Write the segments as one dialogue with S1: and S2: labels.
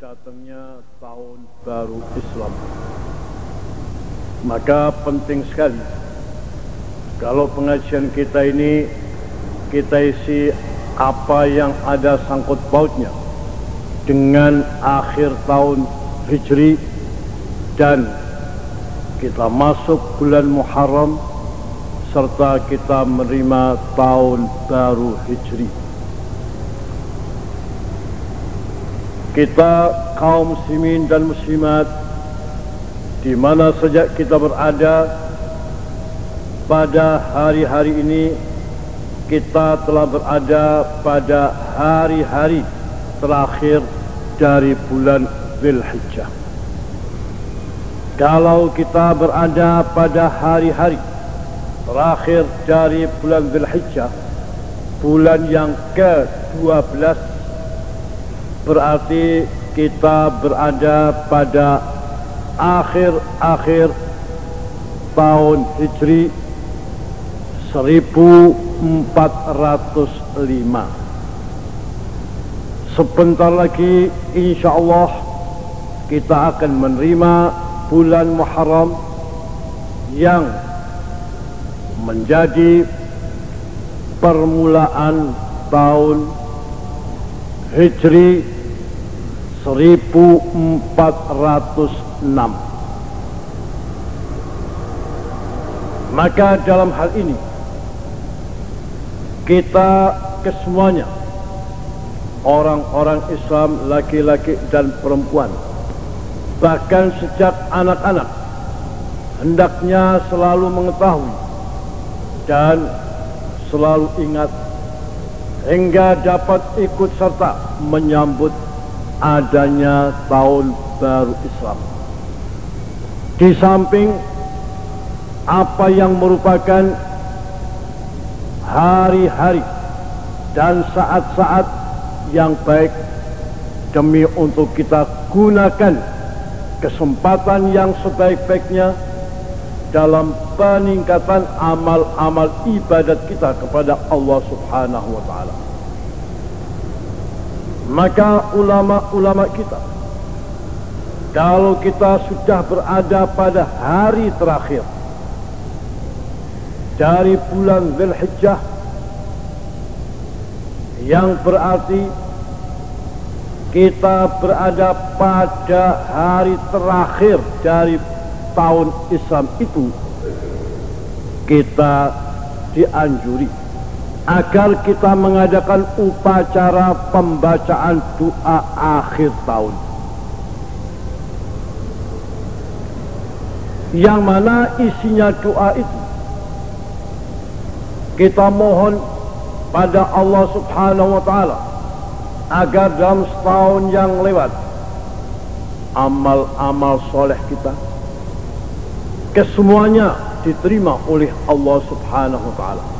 S1: datangnya tahun baru Islam. Maka penting sekali kalau pengajian kita ini kita isi apa yang ada sangkut pautnya dengan akhir tahun Hijri dan kita masuk bulan Muharram serta kita menerima tahun baru Hijri. Kita kaum muslimin dan muslimat di mana sejak kita berada pada hari-hari ini kita telah berada pada hari-hari terakhir dari bulan Zulhijjah. Kalau kita berada pada hari-hari terakhir dari bulan Zulhijjah, bulan yang ke-12 berarti kita berada pada akhir-akhir tahun Hijri 1405 sebentar lagi insya Allah kita akan menerima bulan Muharram yang menjadi permulaan tahun Hijri 1406 Maka dalam hal ini kita kesemuanya orang-orang Islam laki-laki dan perempuan bahkan sejak anak-anak hendaknya selalu mengetahui dan selalu ingat hingga dapat ikut serta menyambut adanya tahun baru Islam. Di samping apa yang merupakan hari-hari dan saat-saat yang baik demi untuk kita gunakan kesempatan yang sebaik-baiknya dalam peningkatan amal-amal ibadat kita kepada Allah Subhanahu wa taala. Maka ulama-ulama kita kalau kita sudah berada pada hari terakhir dari bulan Zulhijjah yang berarti kita berada pada hari terakhir dari tahun Islam itu kita dianjuri agar kita mengadakan upacara pembacaan doa akhir tahun yang mana isinya doa itu kita mohon pada Allah subhanahu wa ta'ala agar dalam setahun yang lewat amal-amal soleh kita kesemuanya diterima oleh Allah Subhanahu wa taala.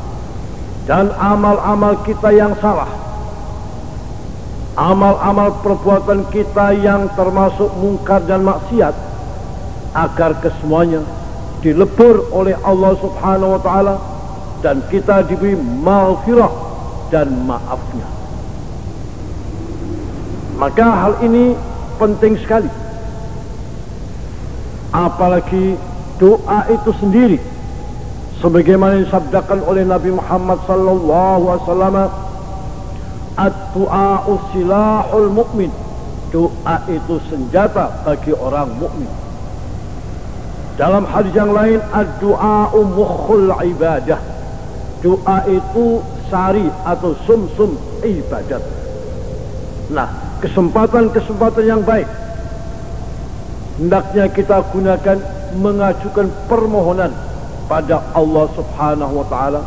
S1: Dan amal-amal kita yang salah, amal-amal perbuatan kita yang termasuk mungkar dan maksiat agar kesemuanya dilebur oleh Allah Subhanahu wa taala dan kita diberi maghfirah dan maafnya. Maka hal ini penting sekali. Apalagi doa itu sendiri sebagaimana disabdakan oleh Nabi Muhammad sallallahu alaihi wasallam ad-du'a silahul mukmin doa itu senjata bagi orang mukmin. Dalam hadis yang lain ad-du'a mukhul ibadah. Doa itu sari atau sumsum -sum ibadat. Nah kesempatan-kesempatan yang baik. Hendaknya kita gunakan mengajukan permohonan pada Allah Subhanahu wa taala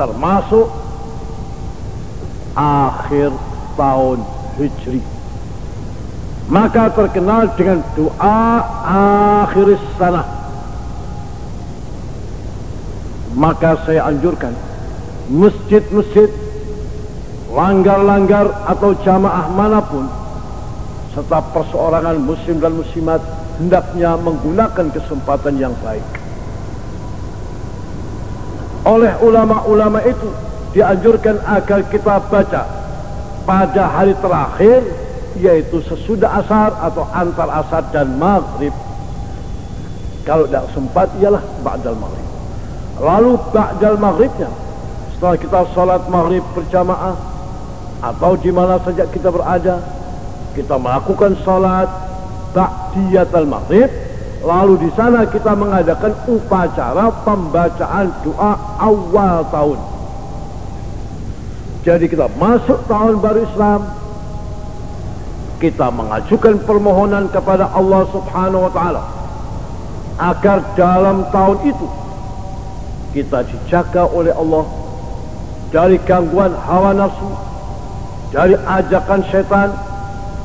S1: termasuk akhir tahun Hijri. Maka terkenal dengan doa akhir sana. Maka saya anjurkan masjid-masjid, langgar-langgar atau jamaah mana pun serta perseorangan muslim dan muslimat hendaknya menggunakan kesempatan yang baik. Oleh ulama-ulama itu dianjurkan agar kita baca pada hari terakhir yaitu sesudah asar atau antar asar dan maghrib. Kalau tidak sempat ialah ba'dal maghrib. Lalu ba'dal maghribnya setelah kita sholat maghrib berjamaah atau di mana saja kita berada, kita melakukan sholat ba'diyatul maghrib, lalu di sana kita mengadakan upacara pembacaan doa awal tahun. Jadi kita masuk tahun baru Islam, kita mengajukan permohonan kepada Allah Subhanahu wa taala agar dalam tahun itu kita dijaga oleh Allah dari gangguan hawa nafsu, dari ajakan setan,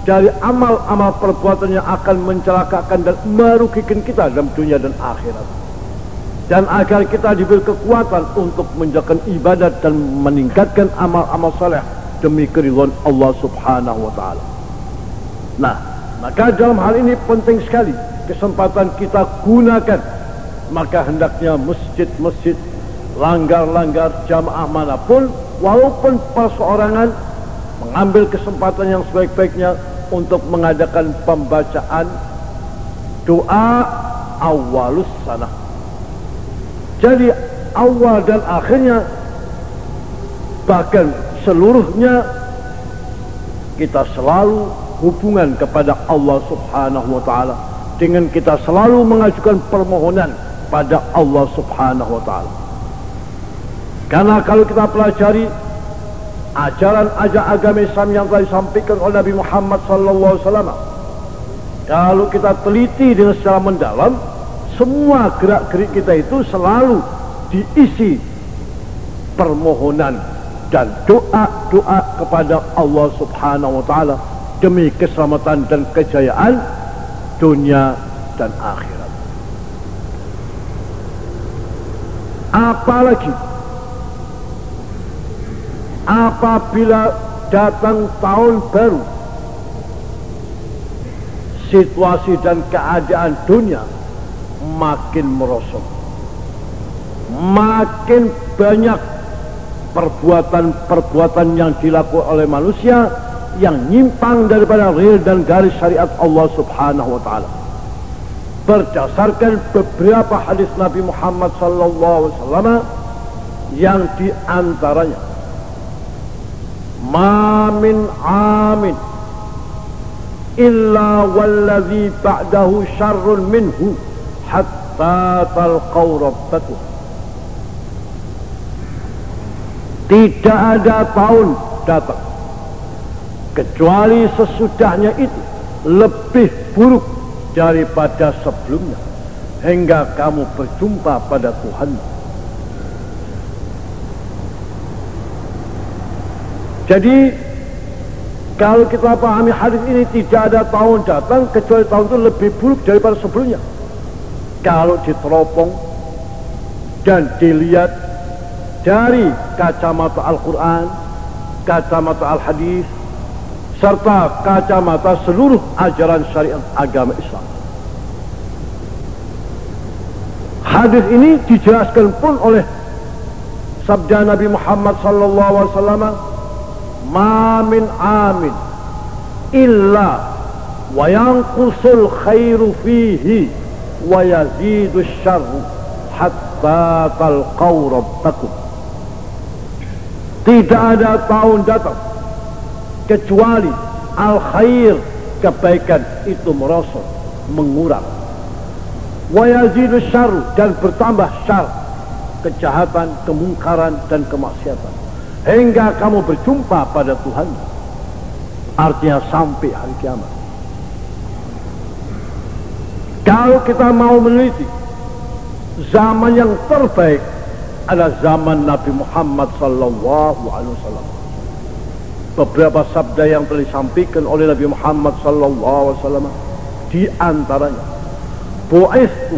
S1: dari amal-amal perbuatan yang akan mencelakakan dan merugikan kita dalam dunia dan akhirat. Dan agar kita diberi kekuatan untuk menjalankan ibadat dan meningkatkan amal-amal saleh demi keridhaan Allah Subhanahu wa taala. Nah, maka dalam hal ini penting sekali kesempatan kita gunakan. Maka hendaknya masjid-masjid, langgar-langgar jamaah mana pun, walaupun perseorangan mengambil kesempatan yang sebaik-baiknya untuk mengadakan pembacaan doa awalus sana. Jadi awal dan akhirnya bahkan seluruhnya kita selalu hubungan kepada Allah Subhanahu wa taala dengan kita selalu mengajukan permohonan pada Allah Subhanahu wa taala. Karena kalau kita pelajari ajaran-ajaran agama Islam yang telah disampaikan oleh Nabi Muhammad sallallahu alaihi kalau kita teliti dengan secara mendalam, semua gerak-gerik kita itu selalu diisi permohonan dan doa-doa kepada Allah Subhanahu wa taala demi keselamatan dan kejayaan dunia dan akhirat. Apalagi apabila datang tahun baru, situasi dan keadaan dunia makin merosot, makin banyak perbuatan-perbuatan yang dilakukan oleh manusia yang nyimpang daripada real dan garis syariat Allah Subhanahu wa taala. Berdasarkan beberapa hadis Nabi Muhammad sallallahu alaihi wasallam yang di antaranya Ma min amin illa wallazi ba'dahu syarrun minhu hatta talqaw rabbatuh Tidak ada tahun datang kecuali sesudahnya itu lebih buruk daripada sebelumnya hingga kamu berjumpa pada Tuhan. Jadi kalau kita pahami hadis ini tidak ada tahun datang kecuali tahun itu lebih buruk daripada sebelumnya. Kalau diteropong dan dilihat dari kacamata Al-Quran, kacamata Al-Hadis, serta kacamata seluruh ajaran syariat agama Islam. Hadis ini dijelaskan pun oleh sabda Nabi Muhammad sallallahu alaihi wasallam, "Ma min amin illa wa yanqusul khairu fihi wa yazidu syarru hatta talqaw rabbakum." Tidak ada tahun datang kecuali al khair kebaikan itu merosot mengurang wa yazidu syarr dan bertambah syar kejahatan kemungkaran dan kemaksiatan hingga kamu berjumpa pada Tuhan. Artinya sampai hari kiamat. Kalau kita mau meneliti zaman yang terbaik adalah zaman Nabi Muhammad sallallahu alaihi wasallam. Beberapa sabda yang telah disampaikan oleh Nabi Muhammad sallallahu alaihi wasallam di antaranya bu'istu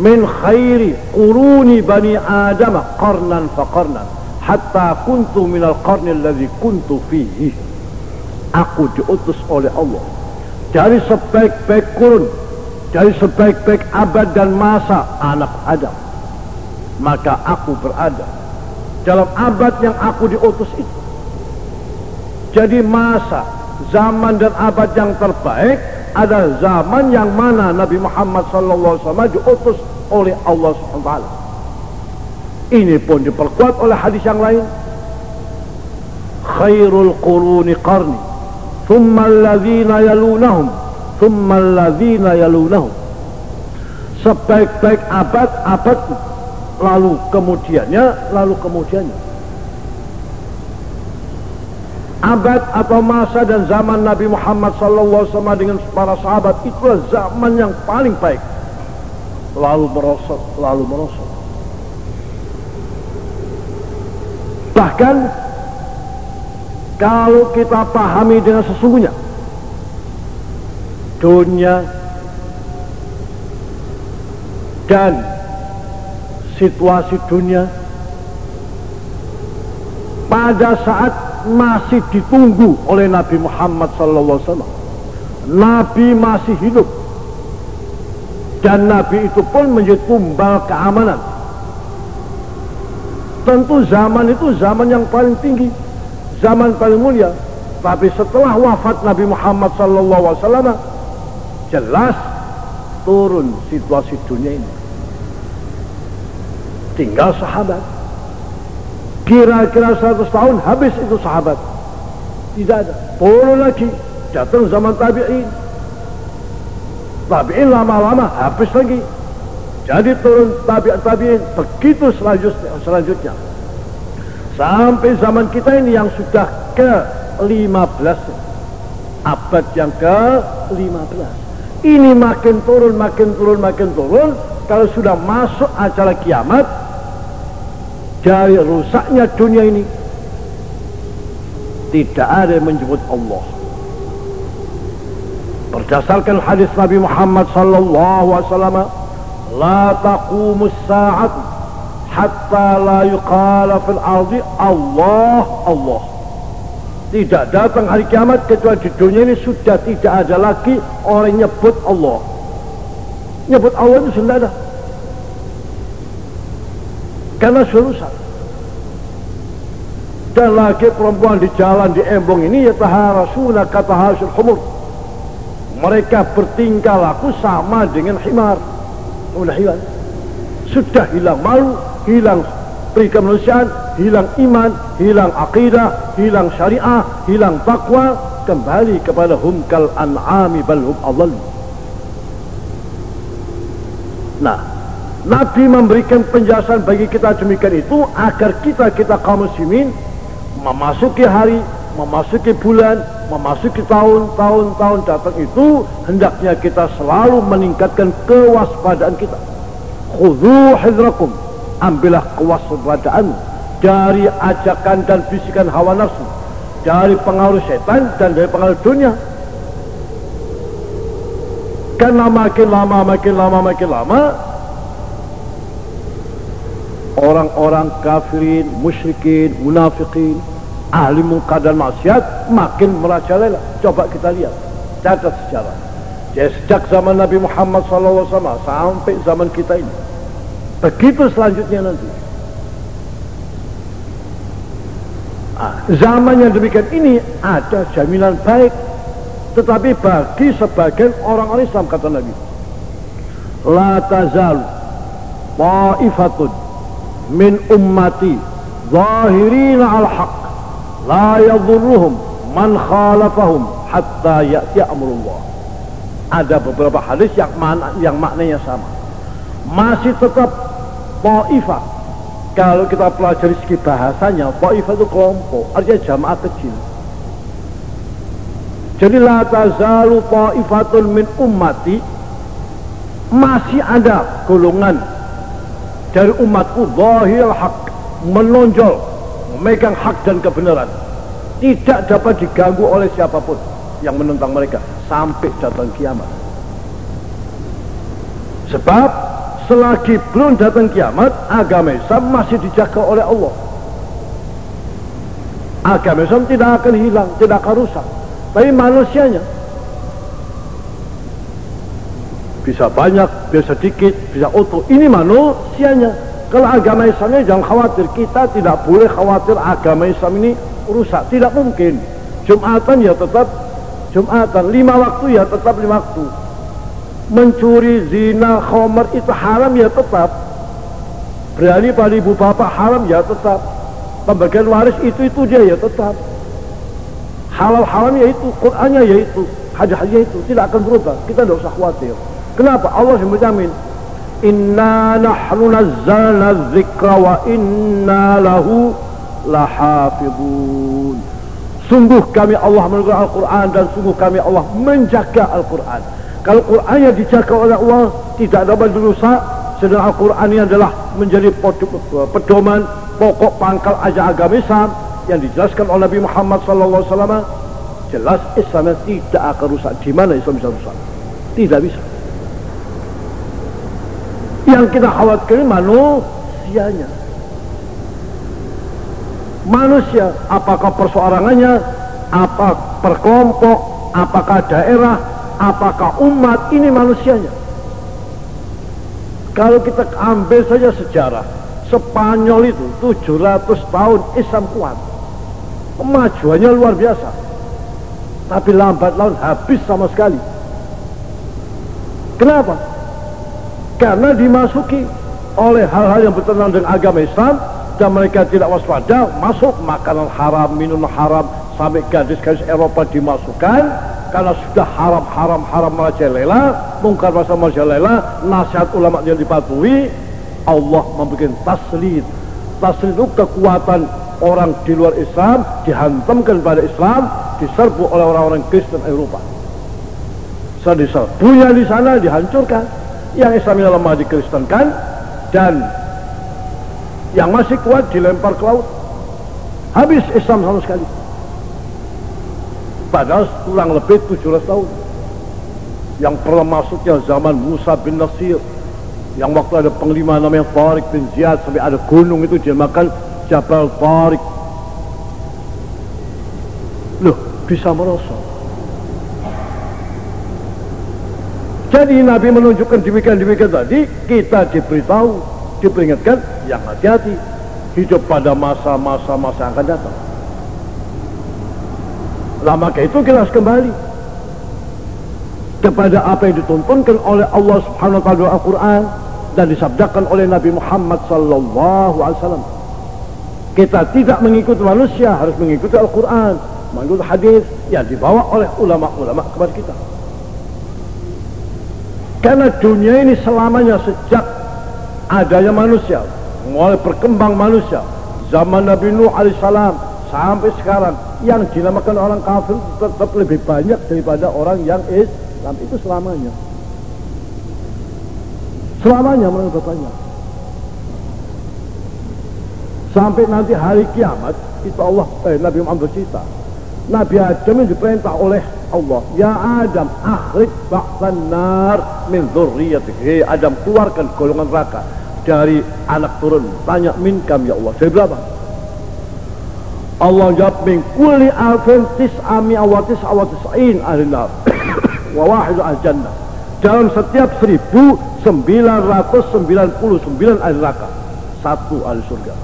S1: min khairi quruni bani adam qarnan fa qarnan hatta kuntu min al-qarni alladhi kuntu fihi. Aku diutus oleh Allah. Dari sebaik-baik kurun dari sebaik-baik abad dan masa anak Adam. Maka aku berada dalam abad yang aku diutus itu. Jadi masa zaman dan abad yang terbaik adalah zaman yang mana Nabi Muhammad SAW diutus oleh Allah SWT. Ini pun diperkuat oleh hadis yang lain. Khairul quruni qarni, thumma alladhina yalunahum, thumma alladhina yalunahum. Sebaik-baik abad, abad lalu kemudiannya, lalu kemudiannya. Abad atau masa dan zaman Nabi Muhammad SAW dengan para sahabat itulah zaman yang paling baik. Lalu merosot lalu merosot bahkan kalau kita pahami dengan sesungguhnya dunia dan situasi dunia pada saat masih ditunggu oleh Nabi Muhammad SAW. Nabi masih hidup. Dan Nabi itu pun menjadi tumbal keamanan. Tentu zaman itu zaman yang paling tinggi. Zaman paling mulia. Tapi setelah wafat Nabi Muhammad SAW, jelas turun situasi dunia ini. Tinggal sahabat Kira-kira 100 tahun habis itu sahabat. Tidak ada. Turun lagi. Datang zaman tabi'in. Tabi'in lama-lama habis lagi. Jadi turun tabi'in tabi'in. Begitu selanjutnya. selanjutnya. Sampai zaman kita ini yang sudah ke 15 abad yang ke 15 ini makin turun makin turun makin turun kalau sudah masuk acara kiamat dari rusaknya dunia ini tidak ada yang menyebut Allah berdasarkan hadis Nabi Muhammad sallallahu alaihi wasallam la taqumus sa'at hatta la yuqala fil ardi Allah Allah. Tidak datang hari kiamat kecuali di dunia ini sudah tidak ada lagi orang nyebut Allah. Nyebut Allah itu sudah ada. Karena surusan. Dan laki perempuan di jalan di embong ini ya taharasuna kata hasil humur. Mereka bertingkah laku sama dengan himar udah hilang. Sudah hilang malu hilang peri kemanusiaan hilang iman hilang akidah hilang syariah hilang takwa. Kembali kepada humkal an'ami bal hum adallu nah Nabi memberikan penjelasan bagi kita demikian itu agar kita kita kaum muslimin memasuki hari, memasuki bulan, memasuki tahun, tahun, tahun datang itu hendaknya kita selalu meningkatkan kewaspadaan kita. Khudhu hidrakum, ambillah kewaspadaan dari ajakan dan bisikan hawa nafsu, dari pengaruh setan dan dari pengaruh dunia. Karena makin lama, makin lama, makin lama, orang-orang kafirin, musyrikin, munafikin, ahli munkar dan maksiat makin merajalela. Coba kita lihat, catat sejarah. Jadi sejak zaman Nabi Muhammad SAW sampai zaman kita ini. Begitu selanjutnya nanti. Ah, zaman yang demikian ini ada jaminan baik. Tetapi bagi sebagian orang-orang Islam kata Nabi. La tazalu ta'ifatun min ummati zahirina al haq la yadhurruhum man khalafahum hatta ya'ti amrullah. Ada beberapa hadis yang mana yang maknanya sama. Masih tetap ta'ifah. Kalau kita pelajari segi bahasanya ta'ifah itu kelompok artinya jamaah kecil. Jadi la tazalu ta'ifatun min ummati masih ada golongan dari umatku zahir hak menonjol memegang hak dan kebenaran tidak dapat diganggu oleh siapa pun yang menentang mereka sampai datang kiamat sebab selagi belum datang kiamat agama Islam masih dijaga oleh Allah agama Islam tidak akan hilang tidak akan rusak tapi manusianya bisa banyak, bisa sedikit, bisa utuh. Ini manusianya. Kalau agama Islamnya jangan khawatir. Kita tidak boleh khawatir agama Islam ini rusak. Tidak mungkin. Jumatan ya tetap Jumatan. Lima waktu ya tetap lima waktu. Mencuri zina khomer itu haram ya tetap. Berani pada ibu bapak haram ya tetap. Pembagian waris itu itu dia ya tetap. Halal haram ya itu Qurannya ya itu hadis-hadisnya itu. Tidak akan berubah. Kita tidak usah khawatir. Kenapa? Allah yang menjamin inna nahnu nazzalna dzikra wa inna lahu lahafidun. Sungguh kami Allah menurunkan Al-Quran dan sungguh kami Allah menjaga Al-Quran. Kalau Qurannya dijaga oleh Allah tidak ada dosa sedang Al-Quran ini adalah menjadi pedoman pokok pangkal aja agama Islam yang dijelaskan oleh Nabi Muhammad SAW jelas Islam tidak akan rusak. Di mana Islam bisa rusak? Tidak bisa yang kita khawatirkan manusianya. Manusia apakah perseorangannya apa perkelompok? Apakah daerah? Apakah umat? Ini manusianya. Kalau kita ambil saja sejarah Spanyol itu 700 tahun Islam kuat. Kemajuannya luar biasa. Tapi lambat laun habis sama sekali. Kenapa? Karena dimasuki oleh hal-hal yang bertentangan dengan agama Islam dan mereka tidak waspada masuk makanan haram, minum haram sampai gadis-gadis Eropa dimasukkan. Karena sudah haram haram merajalela mungkar masa merajalela nasihat ulama yang dipatuhi Allah memberikan taslim. Taslim itu kekuatan orang di luar Islam dihantamkan pada Islam diserbu oleh orang-orang Kristen Eropa. Saya punya di sana dihancurkan yang Islam yang lemah dikristenkan dan yang masih kuat dilempar ke laut. Habis Islam sama sekali. Padahal kurang lebih 700 tahun. Yang pernah masuknya zaman Musa bin Nasir. Yang waktu ada panglima namanya Tariq bin Ziyad sampai ada gunung itu dinamakan Jabal Tariq loh bisa merosot jadi Nabi menunjukkan demikian-demikian tadi kita diberitahu diperingatkan yang hati-hati hidup pada masa-masa masa yang akan datang lama ke itu kita harus kembali kepada apa yang dituntunkan oleh Allah Subhanahu wa taala Al-Qur'an dan disabdakan oleh Nabi Muhammad sallallahu alaihi wasallam. Kita tidak mengikuti manusia, harus mengikuti Al-Qur'an, mengikuti hadis yang dibawa oleh ulama-ulama kepada kita. Karena dunia ini selamanya sejak adanya manusia, mulai berkembang manusia, zaman Nabi Nuh alaihissalam sampai sekarang yang dinamakan orang kafir tetap lebih banyak daripada orang yang Islam itu selamanya selamanya menurut Bapaknya. Sampai nanti hari kiamat itu Allah eh, Nabi Muhammad bercerita. Nabi Adam yang diperintah oleh Allah, "Ya Adam, akhrij ba'san nar min dzurriyyatik." Hei Adam, keluarkan golongan neraka dari anak turun. Tanya min kam ya Allah. Dari berapa? Allah jawab min kulli alfin tis'ami awatis awatis'in ahli nar wa wahidu al jannah dalam setiap seribu 999 ahli neraka satu ahli surga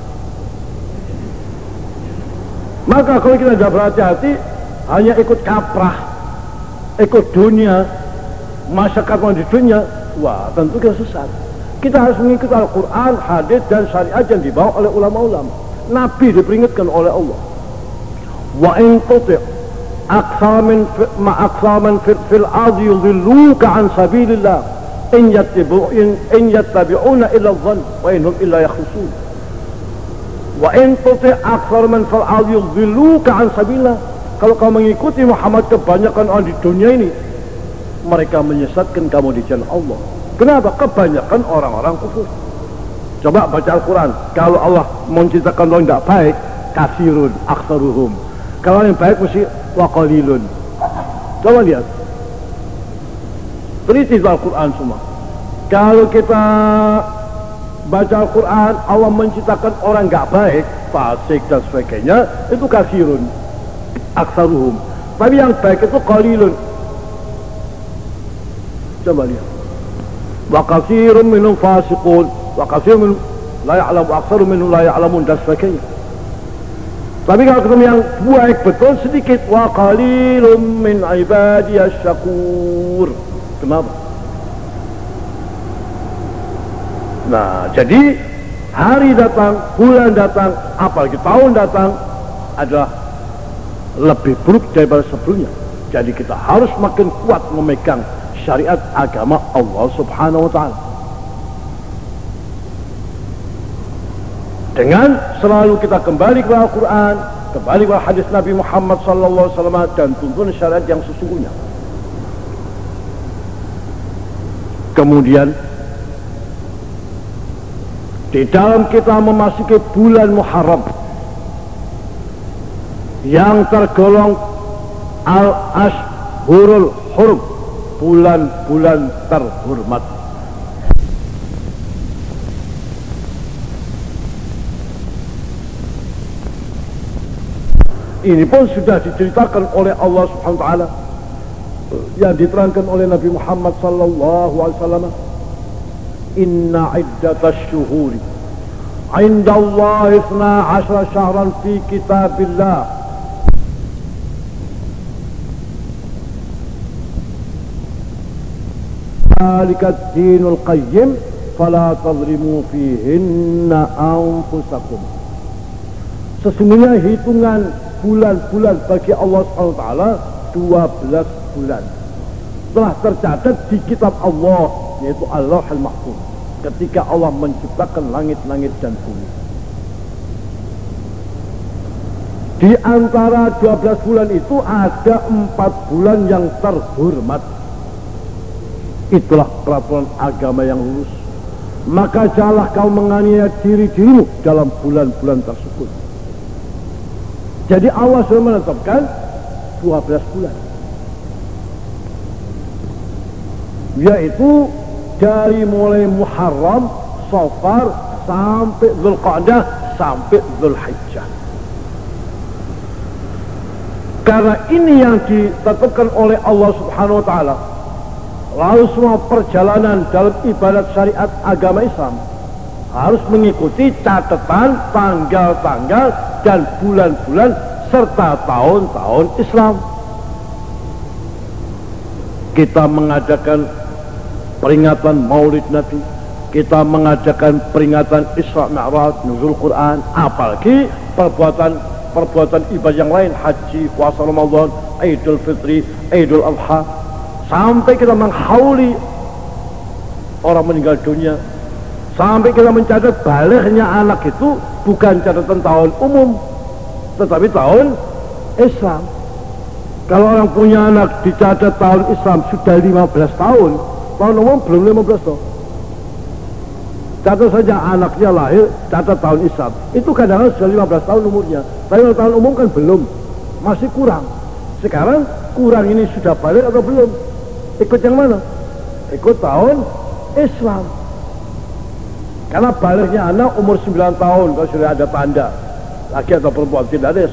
S1: maka kalau kita tidak berhati-hati hanya ikut kaprah ikut dunia masyarakat di dunia wah tentu kita sesat. Kita harus mengikuti Al-Quran, hadis dan syariat yang dibawa oleh ulama-ulama. Nabi diperingatkan oleh Allah. Wa in tuti' min ma min fil ardi yudilluka an sabilillah. In yattabi'un in yattabi'una illa dhann wa in hum illa yakhrusun. Wa in tuti akthar man fil ardi yudhilluka an sabilillah kalau kamu mengikuti Muhammad kebanyakan orang di dunia ini mereka menyesatkan kamu di jalan Allah. Kenapa? Kebanyakan orang-orang kufur. Coba baca Al-Quran. Kalau Allah menciptakan orang tidak baik kasirun aktsaruhum kalau yang baik mesti waqalilun coba lihat. Teliti Al-Quran semua. Kalau kita baca Al-Quran, Allah menciptakan orang nggak baik, fasik dan sebagainya, itu kafirun, aksaruhum. Tapi yang baik itu qalilun. Coba lihat. Wa kafirun minum fasikun, wa minum la ya'lamu, aksaru minum la ya'lamun sebagainya. Tapi kalau ketemu yang baik betul sedikit wa qalilum min ibadiyas syakur. Kenapa? Nah, jadi hari datang, bulan datang, apalagi tahun datang adalah lebih buruk daripada sebelumnya. Jadi kita harus makin kuat memegang syariat agama Allah Subhanahu wa taala. Dengan selalu kita kembali kepada Al-Quran, kembali kepada hadis Nabi Muhammad sallallahu alaihi wasallam dan tuntun syariat yang sesungguhnya. Kemudian di dalam kita memasuki bulan Muharram yang tergolong al-ashhurul hurum bulan-bulan terhormat. Ini pun sudah diceritakan oleh Allah Subhanahu wa taala yang diterangkan oleh Nabi Muhammad sallallahu alaihi wasallam. Inna iddatash syuhuri inda Allah 12 syahran fi kitabillah ذلك الدين القيم فلا تظلموا فيهن أنفسكم Sesungguhnya hitungan bulan-bulan bagi Allah SWT 12 bulan telah tercatat di kitab Allah yaitu Allah al-Mahfuz ketika Allah menciptakan langit-langit dan bumi di antara 12 bulan itu ada 4 bulan yang terhormat itulah peraturan agama yang lurus maka janganlah kau menganiaya diri dirimu dalam bulan-bulan tersebut jadi Allah sudah menetapkan 12 bulan. Yaitu dari mulai Muharram, Safar, sampai Zulqa'dah, sampai Zulhijjah. Karena ini yang ditetapkan oleh Allah Subhanahu wa taala. Lalu semua perjalanan dalam ibadat syariat agama Islam harus mengikuti catatan tanggal-tanggal dan bulan-bulan serta tahun-tahun Islam. Kita mengadakan peringatan Maulid Nabi, kita mengadakan peringatan Isra Mi'raj, nuzul Quran, apalagi perbuatan perbuatan ibadah yang lain, haji, puasa Ramadan, Idul Fitri, Idul Adha, sampai kita menghauli orang meninggal dunia Sampai kita mencatat baliknya anak itu bukan catatan tahun umum, tetapi tahun Islam. Kalau orang punya anak dicatat tahun Islam sudah 15 tahun, tahun umum belum 15 tahun. Catat saja anaknya lahir, catat tahun Islam. Itu kadang-kadang sudah 15 tahun umurnya. Tapi tahun umum kan belum, masih kurang. Sekarang kurang ini sudah balik atau belum? Ikut yang mana? Ikut tahun Islam. Karena baliknya anak umur 9 tahun kalau sudah ada tanda laki atau perempuan tidak ada ya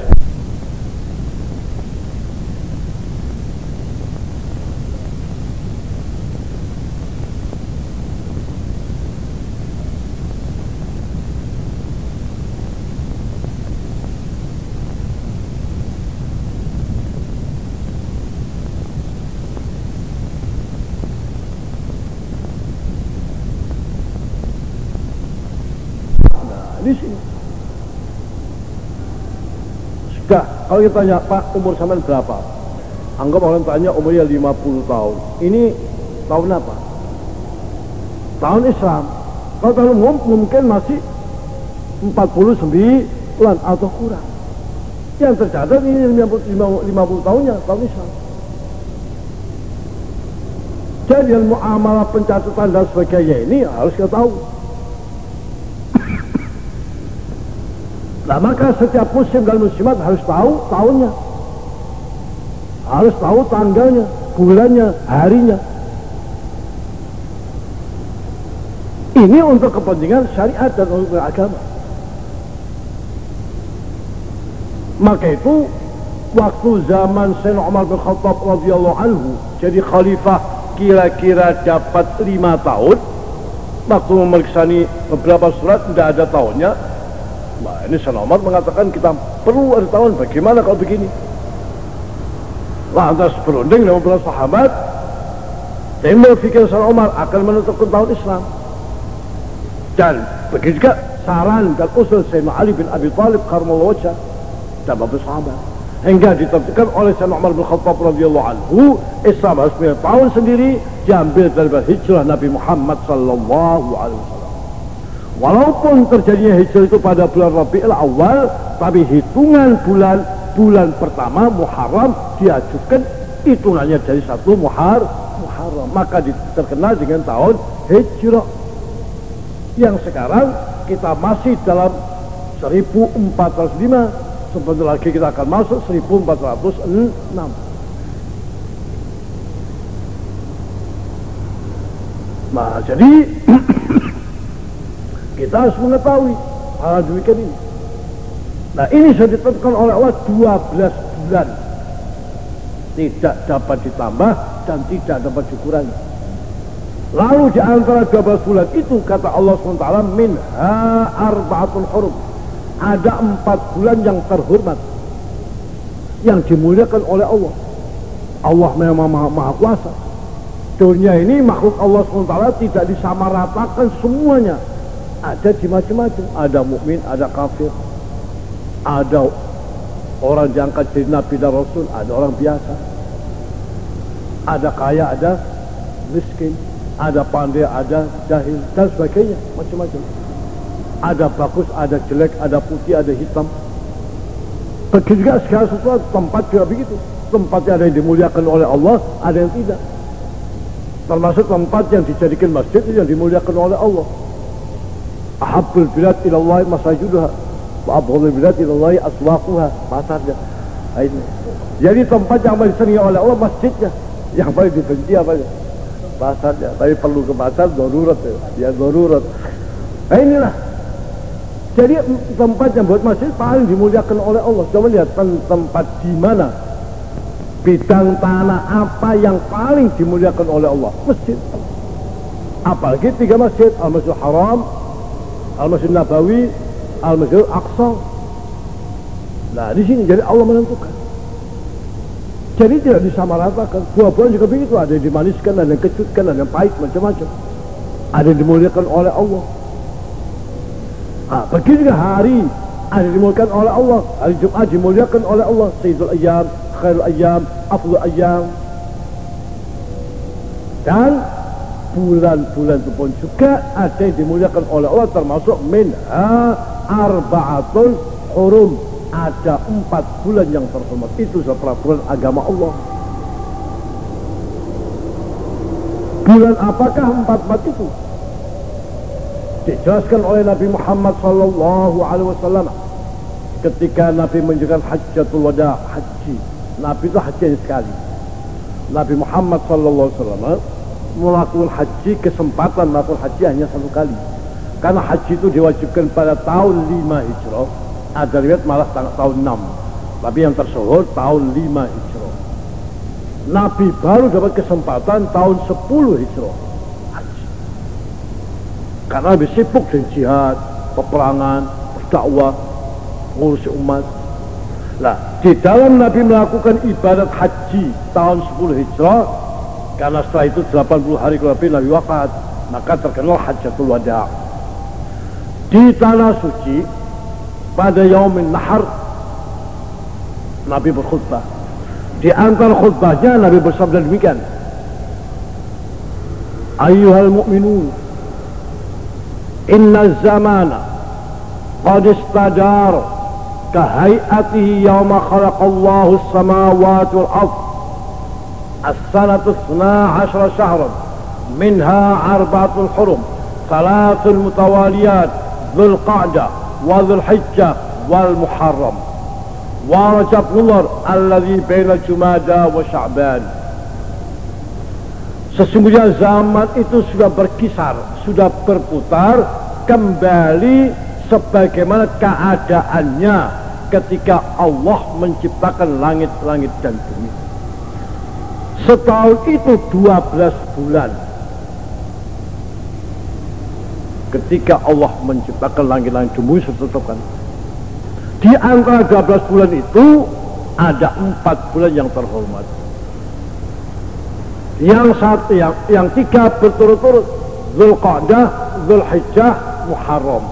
S1: di sini. Sudah, kalau kita tanya, Pak, umur sampean berapa? Anggap orang tanya umurnya 50 tahun. Ini tahun apa? Tahun Islam. Kalau tahun umum mungkin masih 49 atau kurang. Yang tercatat ini 50, 50 tahunnya, tahun Islam. Jadi muamalah pencatatan dan sebagainya ini harus kita tahu. Nah maka setiap muslim dan muslimat harus tahu tahunnya. Harus tahu tanggalnya, bulannya, harinya. Ini untuk kepentingan syariat dan untuk agama. Maka itu waktu zaman Sayyidina Umar bin Khattab radhiyallahu anhu jadi khalifah kira-kira dapat lima tahun waktu memeriksani beberapa surat tidak ada tahunnya Nah ini Sayyidina Umar mengatakan kita perlu ada tahun bagaimana kalau begini. Lantas berunding dengan para sahabat timbul fikir Sayyidina Umar akan menentukan tahun Islam. Dan begitu juga saran dan usul Sayyidina Ali bin Abi Thalib karmallahu wajah dan beberapa sahabat hingga ditentukan oleh Sayyidina Umar bin Khattab radhiyallahu anhu Islam harus tahun sendiri diambil dari hijrah Nabi Muhammad sallallahu alaihi wasallam walaupun terjadinya hijrah itu pada bulan Rabiul Awal tapi hitungan bulan bulan pertama Muharram diajukan hitungannya dari satu Muhar Muharram. Maka terkenal dengan tahun hijrah. Yang sekarang kita masih dalam 1405 sebentar lagi kita akan masuk 1406 nah jadi kita harus mengetahui hal demikian ini. Nah ini sudah ditetapkan oleh Allah 12 bulan. Tidak dapat ditambah dan tidak dapat dikurangi. Lalu di antara 12 bulan itu kata Allah SWT minha arba'atul hurum. Ada empat bulan yang terhormat yang dimuliakan oleh Allah. Allah memang maha, maha kuasa. Dunia ini makhluk Allah SWT tidak disamaratakan semuanya ada di macam-macam ada mukmin ada kafir ada orang diangkat jadi nabi dan rasul ada orang biasa ada kaya ada miskin ada pandai ada jahil dan sebagainya macam-macam ada bagus, ada jelek, ada putih, ada hitam. Begitu juga segala sesuatu tempat juga begitu. Tempatnya ada yang dimuliakan oleh Allah, ada yang tidak. Termasuk tempat yang dijadikan masjid yang dimuliakan oleh Allah. Ahabul bilad ilallah masajiduha. Wa abghadul bilad ilallah aswaquha. Pasarnya. Ini. Jadi tempat yang paling sering oleh Allah masjidnya. Yang paling dibenci apa ya? Pasarnya. Tapi perlu ke pasar, darurat ya. Ya darurat. Nah inilah jadi tempat yang buat masjid paling dimuliakan oleh Allah. Coba lihat tempat di mana bidang tanah apa yang paling dimuliakan oleh Allah? Masjid. Apalagi tiga masjid, Al-Masjid Haram, Al-Masjid Nabawi, Al-Masjid Aqsa. Nah, di sini jadi Allah menentukan. Jadi tidak disamaratakan. Buah-buahan juga begitu. Ada yang dimaniskan, ada yang kecutkan, ada yang pahit, macam-macam. Ada yang dimuliakan oleh Allah. Ah, begitu juga hari hari dimuliakan oleh Allah. Hari Jumat dimuliakan oleh Allah. Sayyidul Ayyam, Khairul Ayyam, Afdul Ayyam. Dan bulan-bulan itu pun juga ada yang dimuliakan oleh Allah termasuk minha arba'atun hurum. Ada empat bulan yang terhormat. Itu peraturan agama Allah. Bulan apakah empat-empat itu? Dijelaskan oleh Nabi Muhammad sallallahu alaihi wasallam ketika Nabi menjalankan hajjatul wada haji. Nabi itu haji sekali. Nabi Muhammad sallallahu alaihi wasallam melakukan haji kesempatan melakukan haji hanya satu kali. Karena haji itu diwajibkan pada tahun 5 hijrah. Ada riwayat malah tahun 6 tapi yang tersohor tahun 5 hijrah. Nabi baru dapat kesempatan tahun 10 hijrah karena lebih sibuk dengan jihad, peperangan, dakwah, ngurusi umat. Nah, di dalam Nabi melakukan ibadat haji tahun 10 Hijrah, karena setelah itu 80 hari kurang lebih Nabi wafat, maka terkenal hajatul wada. Di tanah suci pada yaumin nahar Nabi berkhutbah. Di antar khutbahnya Nabi bersabda demikian. Ayuhal mu'minun Inna zamana Qad istadar kahai'atihi yawma khalaqallahu samawati wal ardh السنة اثنا عشر شهرا منها أربعة حرم ثلاث متواليات ذو القعدة وذو الحجة والمحرم ورجب نظر الذي بين جمادى وشعبان Sesungguhnya zaman itu sudah berkisar, sudah berputar kembali sebagaimana keadaannya ketika Allah menciptakan langit-langit dan bumi. Setahun itu 12 bulan. Ketika Allah menciptakan langit-langit bumi, setetapkan Di antara 12 bulan itu ada empat bulan yang terhormat. Yang satu, yang, yang tiga berturut-turut Zulqa'dah, Zulhijjah, Muharram.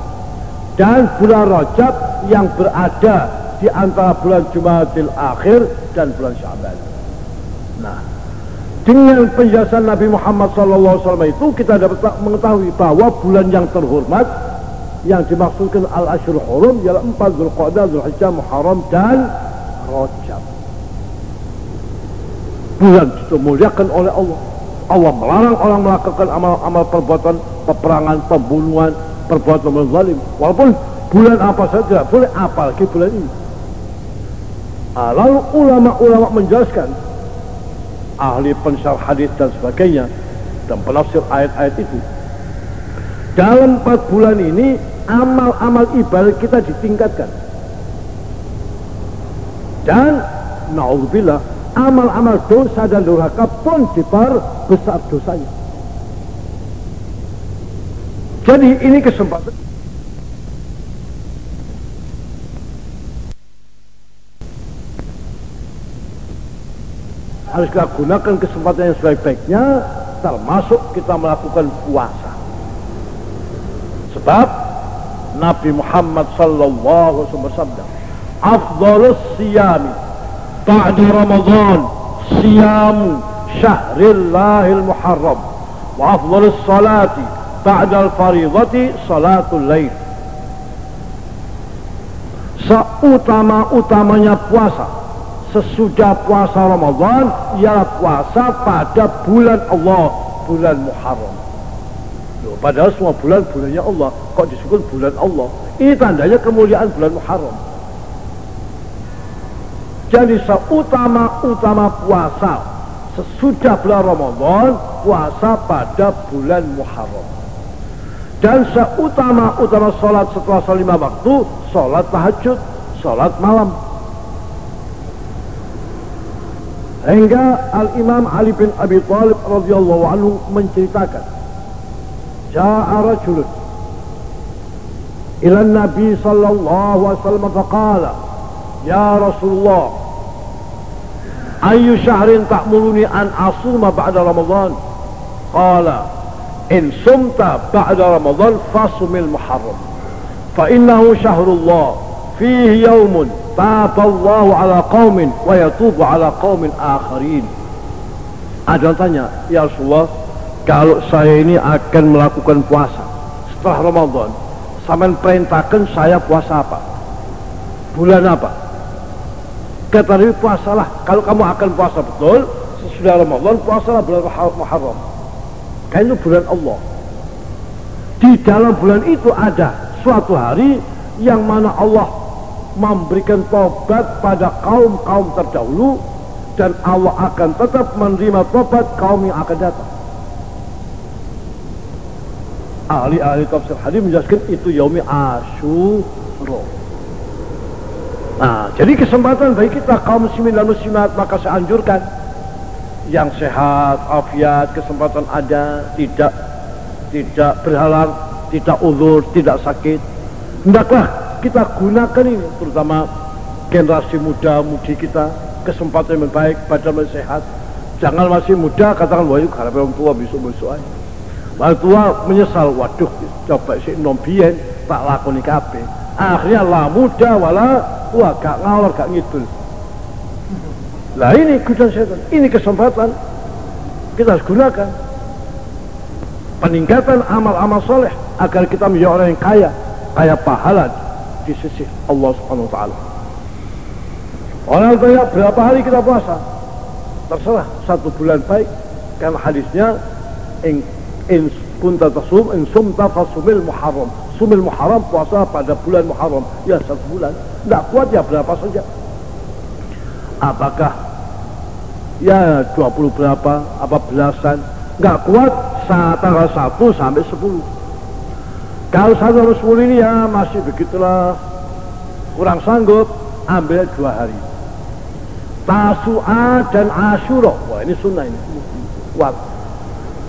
S1: Dan bulan Rajab yang berada di antara bulan Jumadil Akhir dan bulan Syaban. Nah, dengan penjelasan Nabi Muhammad SAW itu kita dapat mengetahui bahwa bulan yang terhormat yang dimaksudkan al-ashur hurum ialah empat Zulqa'dah, Zulhijjah, Muharram dan Rajab. Bulan dimuliakan oleh Allah. Allah melarang orang melakukan amal-amal perbuatan peperangan, pembunuhan, perbuatan menzalim. Walaupun bulan apa saja boleh, apalagi bulan ini. Nah, lalu ulama-ulama menjelaskan ahli pensyarah hadis dan sebagainya dan penafsir ayat-ayat itu. Dalam empat bulan ini amal-amal ibadah kita ditingkatkan. Dan naudzubillah amal-amal dosa dan durhaka pun besar dosanya. Jadi ini kesempatan harus kita gunakan kesempatan yang sebaik-baiknya termasuk kita melakukan puasa. Sebab Nabi Muhammad sallallahu alaihi wasallam bersabda afdhalus siyami ba'da Ramadan siyamu syahrillahil muharram wa afdhalus salati ba'da al-faridati salatul lail. Seutama-utamanya puasa sesudah puasa Ramadan ialah puasa pada bulan Allah bulan Muharram. Loh, padahal semua bulan bulannya Allah. Kok disebut bulan Allah? Ini tandanya kemuliaan bulan Muharram. Jadi seutama-utama puasa sesudah bulan Ramadan puasa pada bulan Muharram. Dan seutama-utama sholat setelah sholat lima waktu sholat tahajud sholat malam Hingga Al-Imam Ali bin Abi Talib radhiyallahu anhu menceritakan Ja'a rajulun ila Nabi sallallahu alaihi wasallam faqala Ya Rasulullah Ayu syahrin ta'muluni an asuma ba'da Ramadan Qala In sumta ba'da Ramadan fasumil muharram Fa innahu syahrullah Fihi yawmun taballahu ala wa yatubu ala akharin. Ada yang tanya, ya Rasulullah, kalau saya ini akan melakukan puasa setelah Ramadan, sampai perintahkan saya puasa apa? Bulan apa? Kata Nabi puasalah. Kalau kamu akan puasa betul, sesudah Ramadan puasalah bulan Muharram. Kan itu bulan Allah. Di dalam bulan itu ada suatu hari yang mana Allah memberikan tobat pada kaum-kaum terdahulu dan Allah akan tetap menerima tobat kaum yang akan datang. Ahli-ahli tafsir hadis menjelaskan itu yaumi asyura. Nah, jadi kesempatan bagi kita kaum muslimin dan muslimat maka saya anjurkan yang sehat, afiat, kesempatan ada, tidak tidak berhalang, tidak ulur, tidak sakit. Hendaklah kita gunakan ini terutama generasi muda mudi kita kesempatan yang baik badan yang sehat. Jangan masih muda katakan wah karena orang tua besok besok aja. Lalu tua menyesal waduh coba si nombien tak lakoni kape akhirnya lah muda wala tua gak ngalor gak ngidul. Lah ini kudan setan ini kesempatan. Kita harus gunakan. Peningkatan amal-amal soleh agar kita menjadi orang yang kaya kaya pahala di sisi Allah Subhanahu wa taala. Orang tanya berapa hari kita puasa? Terserah satu bulan baik karena hadisnya in, in kunta tasum in sumta fasumil muharram. Sumil muharram puasa pada bulan muharram. Ya satu bulan. Tidak kuat ya berapa saja. Apakah ya 20 berapa, apa belasan. Nggak kuat tanggal 1 sampai 10 kalau satu sepuluh ini ya masih begitulah kurang sanggup, ambil dua hari. Tasu'a dan Ashura. Wah ini sunnah ini. Kuat.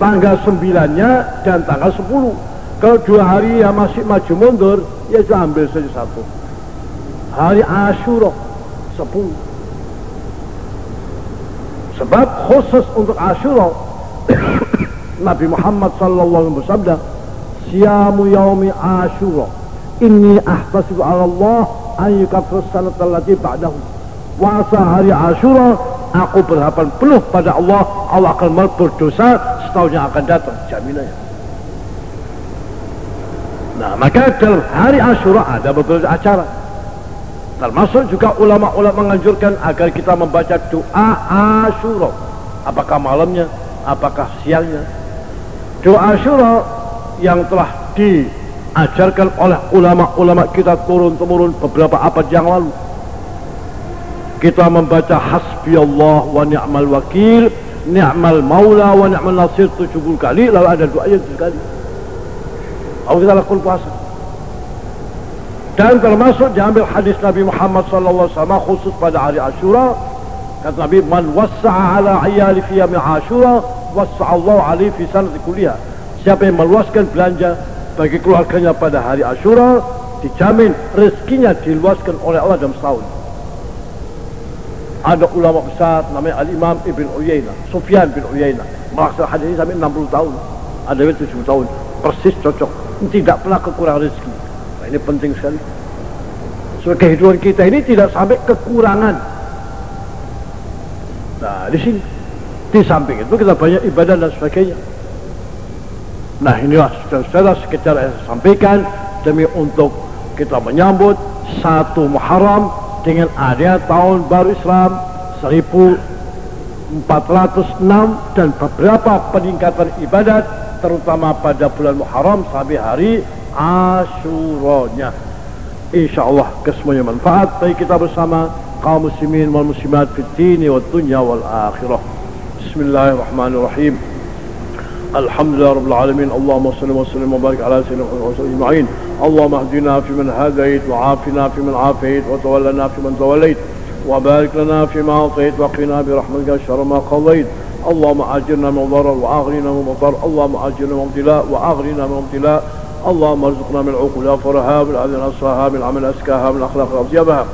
S1: Tanggal sembilannya dan tanggal sepuluh. Kalau dua hari ya masih maju mundur, ya ambil saja satu. hari Ashura 10 sebab khusus untuk Ashura Nabi Muhammad sallallahu alaihi wasallam siyamu yaumi Ashura. Inni ahtasibu ala Allah an yukaffir sanata allati ba'dahu. Puasa hari Ashura aku berharapan penuh pada Allah. Allah akan melebur dosa setahun akan datang jaminannya nah maka dalam hari Ashura ada beberapa acara. Termasuk juga ulama-ulama menganjurkan agar kita membaca doa Ashura. Apakah malamnya? Apakah siangnya? Doa Ashura yang telah diajarkan oleh ulama-ulama kita turun-temurun beberapa abad yang lalu. Kita membaca hasbi Allah wa ni'mal wakil ni'mal maula wa ni'mal nasir. 70 kali lalu ada doanya 7 kali kalau kita lakukan puasa? Dan termasuk diambil hadis Nabi Muhammad wasallam khusus pada hari Ashura kata Nabi man wassa'a ala ayali fi yaumi Ashura wassa'a Allah alaihi fi sanati kulliha siapa yang meluaskan belanja bagi keluarganya pada hari Ashura dijamin rezekinya diluaskan oleh Allah dalam setahun ada ulama besar namanya Al-Imam Ibn Uyainah, Sufyan bin Uyainah. Melaksanakan hadis ini sampai 60 tahun. Ada yang 70 tahun. Persis cocok. Tidak pernah kekurangan rezeki. Nah, ini penting sekali. So, kehidupan kita ini tidak sampai kekurangan. Nah, di sini. Di samping itu kita banyak ibadah dan sebagainya. Nah, inilah saudara-saudara sekitar yang saya sampaikan demi untuk kita menyambut satu Muharram dengan adanya tahun baru Islam 1406 dan beberapa peningkatan ibadat terutama pada bulan Muharram sampai hari Asyuranya. Insya Allah kesemuanya manfaat bagi kita bersama kaum muslimin wal muslimat fid dini wal dunya wal akhirah. Bismillahirrahmanirrahim. الحمد لله رب العالمين. اللهم صل وسلم وبارك على سيدنا محمد أجمعين. اللهم اهدنا فيمن هديت وعافنا فيمن عافيت وتولنا فيمن توليت وبارك لنا فيما أعطيت وقنا برحمتك شر ما قضيت. اللهم أجرنا من ضرر وأغننا من مضر اللهم أجرنا من ابتلاء وأغننا من ابتلاء. اللهم ارزقنا من عقول افرها من اذن اصفاها من عمل اسكاها من اخلاق اطيبها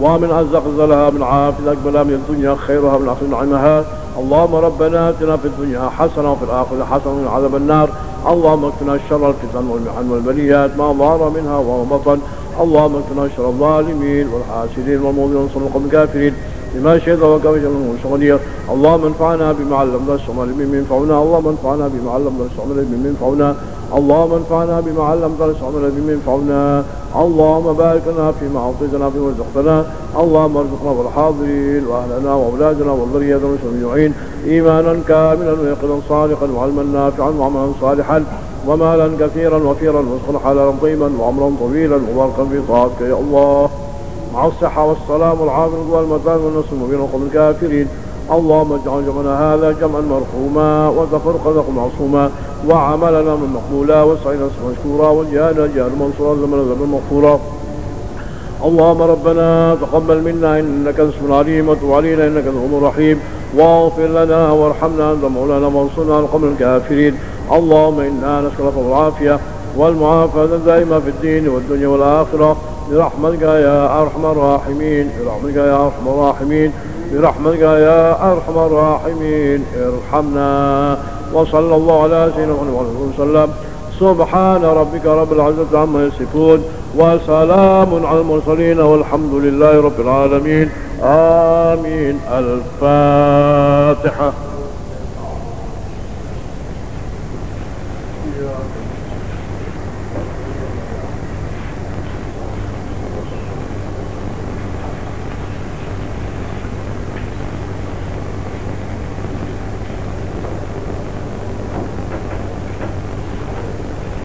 S1: ومن أزق زلها من عافية أقبلها من الدنيا خيرها من آخر نعمها. اللهم ربنا آتنا في الدنيا حسنة وفي الآخرة حسنة من عذاب النار. اللهم اكفنا الشر الفتن والمحن والبليات ما ظهر منها وما بطن. اللهم اكفنا شر الظالمين والحاسدين والمؤمنين وانصر القوم الكافرين. بما شهد وكما شهد المشغلية اللهم انفعنا بما علمنا السؤال من ينفعنا اللهم انفعنا بما علمنا السؤال من ينفعنا اللهم انفعنا بما علمتنا السؤال من ينفعنا. اللهم بارك لنا فيما أعطيتنا فيما رزقتنا. اللهم ارزقنا والحاضرين وأهلنا وأولادنا وذريتنا والمسلمين إيمانا كاملا ويقظا صادقا وعلما نافعا وعملا صالحا. ومالا كثيرا وفيرا ورزقا حلالا طيبا وعمرا طويلا مباركا في طاعتك يا الله. مع الصحة والسلام والعافية والمتان والنصر المبين وقوم الكافرين. اللهم اجعل جمعنا هذا جمعا مرحوما وتفرقنا معصوما وعملنا من مقبولا وسعينا مشكورا وجهانا جهاد منصورا زمن زمن مغفورا. اللهم ربنا تقبل منا إنك أنت العليم وتب علينا إنك أنت الرحيم. واغفر لنا وارحمنا أنت مولانا وانصرنا على القوم الكافرين. اللهم إنا نسألك العافيه والمعافاة الدائمة في الدين والدنيا والآخرة. برحمتك يا أرحم الراحمين. برحمتك يا أرحم الراحمين. برحمتك يا أرحم الراحمين. ارحمنا. وصلى الله على سيدنا محمد وسلم. سبحان ربك رب العزة عما يصفون. وسلام على المرسلين والحمد لله رب العالمين. آمين. الفاتحة.